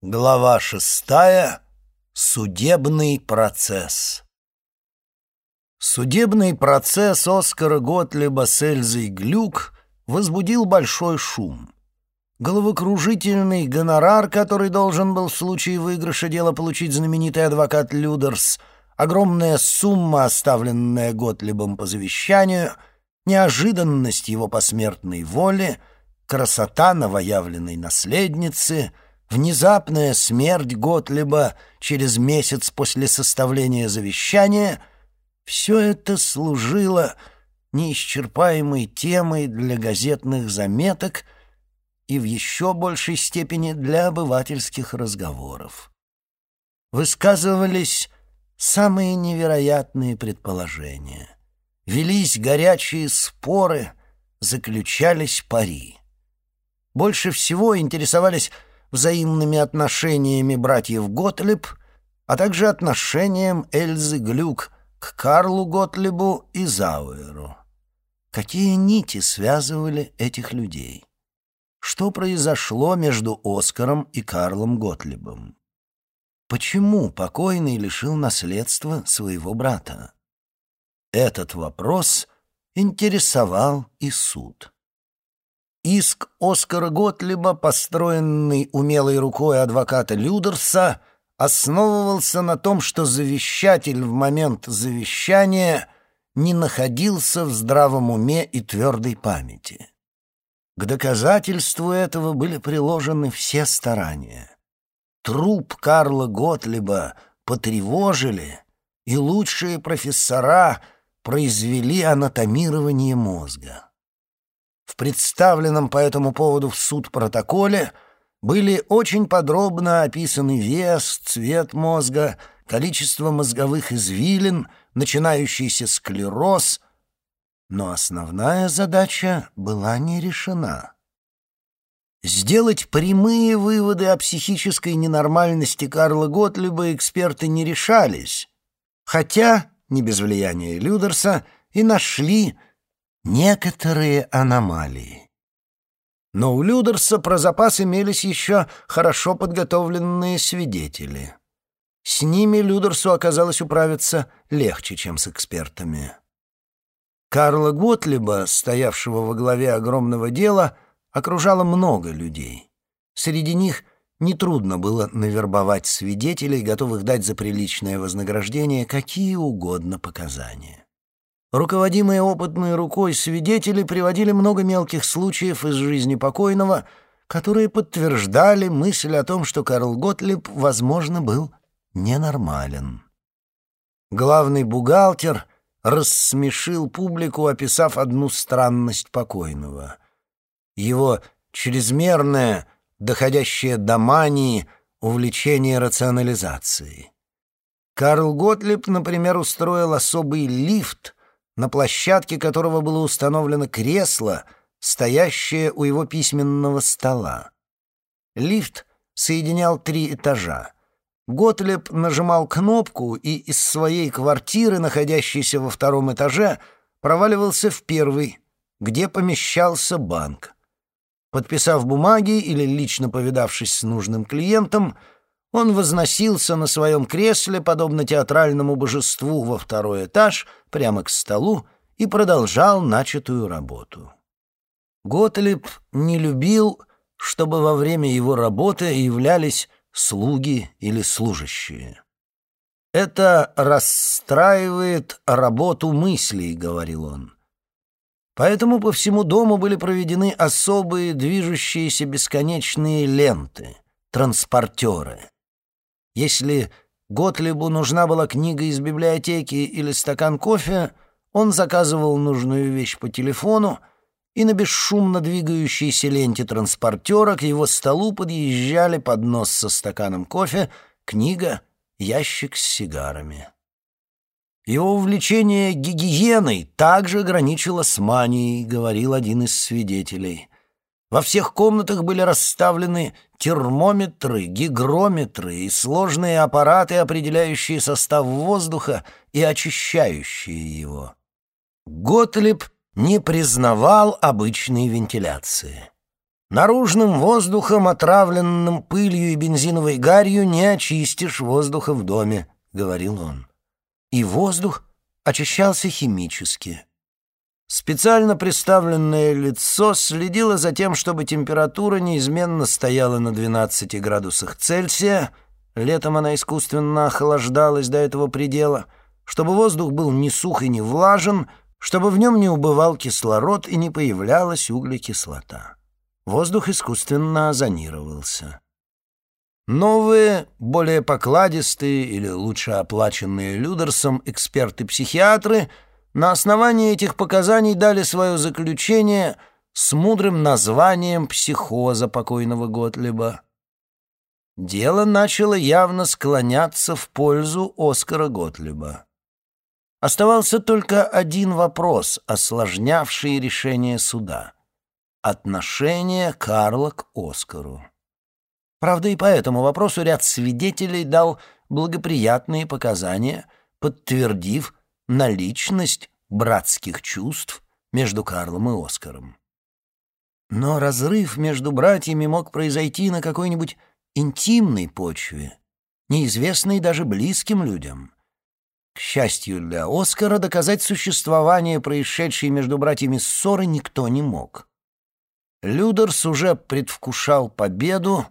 Глава шестая. Судебный процесс. Судебный процесс Оскара Готлеба с Эльзой Глюк возбудил большой шум. Головокружительный гонорар, который должен был в случае выигрыша дела получить знаменитый адвокат Людерс, огромная сумма, оставленная Готлебом по завещанию, неожиданность его посмертной воли, красота новоявленной наследницы — Внезапная смерть Готлиба через месяц после составления завещания — все это служило неисчерпаемой темой для газетных заметок и в еще большей степени для обывательских разговоров. Высказывались самые невероятные предположения. Велись горячие споры, заключались пари. Больше всего интересовались взаимными отношениями братьев Готлиб, а также отношением Эльзы Глюк к Карлу Готлибу и Зауэру. Какие нити связывали этих людей? Что произошло между Оскаром и Карлом Готлибом? Почему покойный лишил наследства своего брата? Этот вопрос интересовал и суд. Иск Оскара Готлиба, построенный умелой рукой адвоката Людерса, основывался на том, что завещатель в момент завещания не находился в здравом уме и твердой памяти. К доказательству этого были приложены все старания. Труп Карла Готлиба потревожили, и лучшие профессора произвели анатомирование мозга. В представленном по этому поводу в суд протоколе были очень подробно описаны вес, цвет мозга, количество мозговых извилин, начинающийся склероз, но основная задача была не решена. Сделать прямые выводы о психической ненормальности Карла Готлиба эксперты не решались, хотя, не без влияния Людерса, и нашли некоторые аномалии. Но у Людерса про запас имелись еще хорошо подготовленные свидетели. С ними Людерсу оказалось управиться легче, чем с экспертами. Карла Готлиба, стоявшего во главе огромного дела, окружало много людей. Среди них нетрудно было навербовать свидетелей, готовых дать за приличное вознаграждение какие угодно показания. Руководимые опытной рукой свидетели приводили много мелких случаев из жизни покойного, которые подтверждали мысль о том, что Карл Готлиб, возможно, был ненормален. Главный бухгалтер рассмешил публику, описав одну странность покойного. Его чрезмерное, доходящее до мании, увлечение рационализацией. Карл Готлиб, например, устроил особый лифт — на площадке которого было установлено кресло, стоящее у его письменного стола. Лифт соединял три этажа. Готлеб нажимал кнопку и из своей квартиры, находящейся во втором этаже, проваливался в первый, где помещался банк. Подписав бумаги или лично повидавшись с нужным клиентом, он возносился на своем кресле, подобно театральному божеству, во второй этаж, прямо к столу, и продолжал начатую работу. Готлиб не любил, чтобы во время его работы являлись слуги или служащие. «Это расстраивает работу мыслей», — говорил он. Поэтому по всему дому были проведены особые движущиеся бесконечные ленты, транспортеры. Если Готлибу нужна была книга из библиотеки или стакан кофе, он заказывал нужную вещь по телефону, и на бесшумно двигающейся ленте транспортера к его столу подъезжали поднос со стаканом кофе, книга, ящик с сигарами. Его увлечение гигиеной также граничило с манией, говорил один из свидетелей. Во всех комнатах были расставлены термометры, гигрометры и сложные аппараты, определяющие состав воздуха и очищающие его. Готлиб не признавал обычной вентиляции. Наружным воздухом, отравленным пылью и бензиновой гарью, не очистишь воздуха в доме, — говорил он. И воздух очищался химически. Специально представленное лицо следило за тем, чтобы температура неизменно стояла на 12 градусах Цельсия, летом она искусственно охлаждалась до этого предела, чтобы воздух был не сух и не влажен, чтобы в нем не убывал кислород и не появлялась углекислота. Воздух искусственно озонировался. Новые, более покладистые или лучше оплаченные Людерсом эксперты-психиатры на основании этих показаний дали свое заключение с мудрым названием психоза покойного Готлиба. Дело начало явно склоняться в пользу Оскара Готлиба. Оставался только один вопрос, осложнявший решение суда — Отношение Карла к Оскару. Правда, и по этому вопросу ряд свидетелей дал благоприятные показания, подтвердив наличность братских чувств между Карлом и Оскаром. Но разрыв между братьями мог произойти на какой-нибудь интимной почве, неизвестной даже близким людям. К счастью для Оскара, доказать существование происшедшей между братьями ссоры никто не мог. Людерс уже предвкушал победу,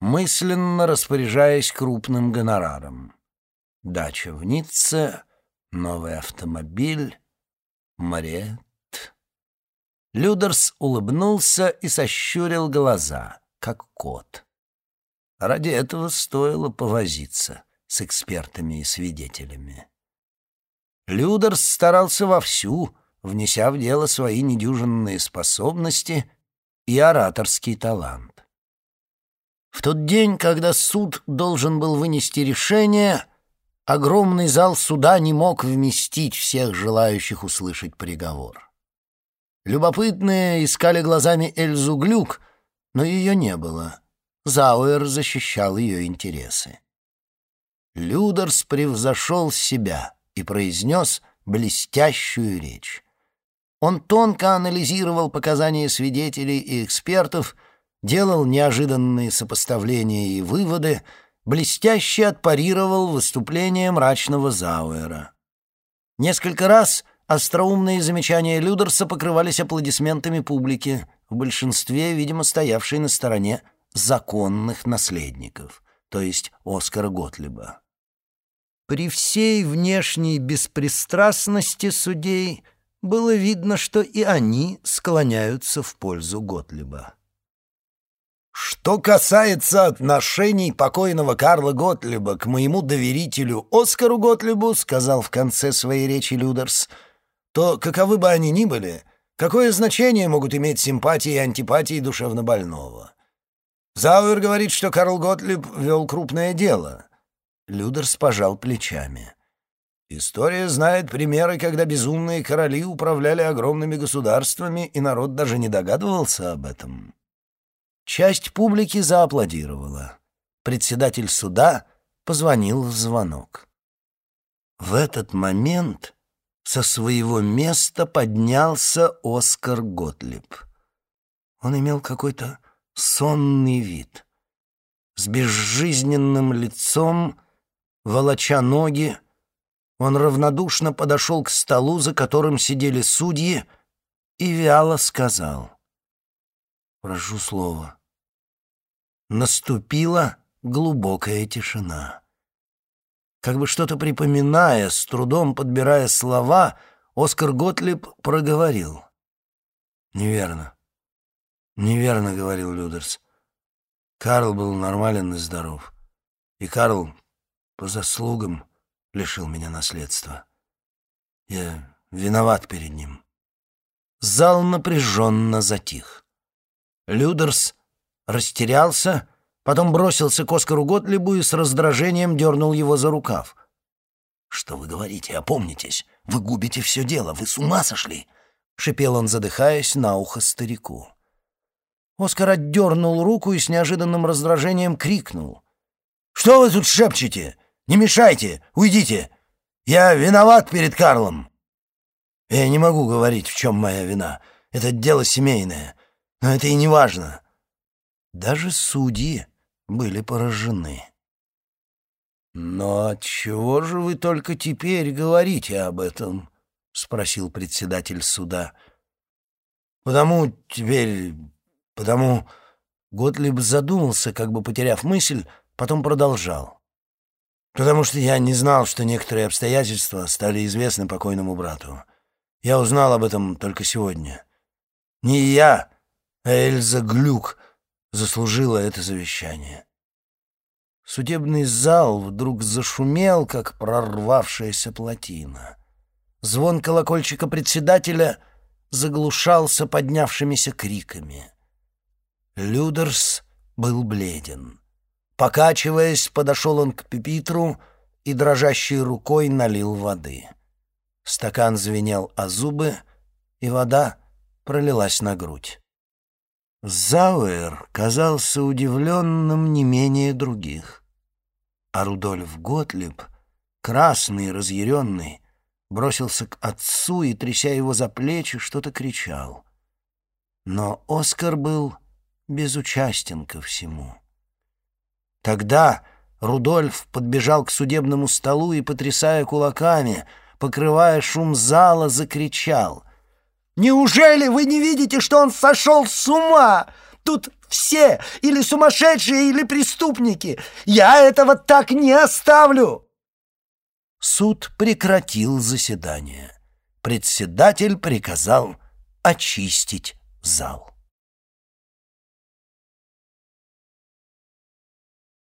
мысленно распоряжаясь крупным гонораром. Дача в Ницце, новый автомобиль, Марет. Людерс улыбнулся и сощурил глаза, как кот. Ради этого стоило повозиться с экспертами и свидетелями. Людерс старался вовсю, внеся в дело свои недюжинные способности и ораторский талант. В тот день, когда суд должен был вынести решение, огромный зал суда не мог вместить всех желающих услышать приговор. Любопытные искали глазами Эльзу Глюк, но ее не было. Зауэр защищал ее интересы. Людерс превзошел себя и произнес блестящую речь. Он тонко анализировал показания свидетелей и экспертов, делал неожиданные сопоставления и выводы, блестяще отпарировал выступление мрачного Зауэра. Несколько раз остроумные замечания Людерса покрывались аплодисментами публики, в большинстве, видимо, стоявшей на стороне законных наследников, то есть Оскара Готлиба. При всей внешней беспристрастности судей — было видно, что и они склоняются в пользу Готлиба. Что касается отношений покойного Карла Готлиба к моему доверителю Оскару Готлибу, сказал в конце своей речи Людерс, то каковы бы они ни были, какое значение могут иметь симпатии и антипатии душевнобольного? Зауэр говорит, что Карл Готлиб вел крупное дело. Людерс пожал плечами. История знает примеры, когда безумные короли управляли огромными государствами, и народ даже не догадывался об этом. Часть публики зааплодировала. Председатель суда позвонил в звонок. В этот момент со своего места поднялся Оскар Готлиб. Он имел какой-то сонный вид. С безжизненным лицом, волоча ноги, он равнодушно подошел к столу, за которым сидели судьи, и вяло сказал. «Прошу слова». Наступила глубокая тишина. Как бы что-то припоминая, с трудом подбирая слова, Оскар Готлиб проговорил. «Неверно. Неверно», — говорил Людерс. Карл был нормален и здоров. И Карл, по заслугам, лишил меня наследства. Я виноват перед ним. Зал напряженно затих. Людерс растерялся, потом бросился к Оскару Готлибу и с раздражением дернул его за рукав. «Что вы говорите? Опомнитесь! Вы губите все дело! Вы с ума сошли!» — шипел он, задыхаясь на ухо старику. Оскар отдернул руку и с неожиданным раздражением крикнул. «Что вы тут шепчете? Не мешайте! Уйдите! Я виноват перед Карлом!» «Я не могу говорить, в чем моя вина. Это дело семейное. Но это и не важно. Даже судьи были поражены. «Но отчего же вы только теперь говорите об этом?» — спросил председатель суда. «Потому теперь... потому...» Готлиб задумался, как бы потеряв мысль, потом продолжал. «Потому что я не знал, что некоторые обстоятельства стали известны покойному брату. Я узнал об этом только сегодня. Не я, а Эльза Глюк заслужила это завещание». Судебный зал вдруг зашумел, как прорвавшаяся плотина. Звон колокольчика председателя заглушался поднявшимися криками. Людерс был бледен. Покачиваясь, подошел он к пепитру и дрожащей рукой налил воды. Стакан звенел о зубы, и вода пролилась на грудь. Зауэр казался удивленным не менее других. А Рудольф Готлиб, красный и разъяренный, бросился к отцу и, тряся его за плечи, что-то кричал. Но Оскар был безучастен ко всему. Тогда Рудольф подбежал к судебному столу и, потрясая кулаками, покрывая шум зала, закричал. «Неужели вы не видите, что он сошел с ума? Тут все или сумасшедшие, или преступники. Я этого так не оставлю!» Суд прекратил заседание. Председатель приказал очистить зал.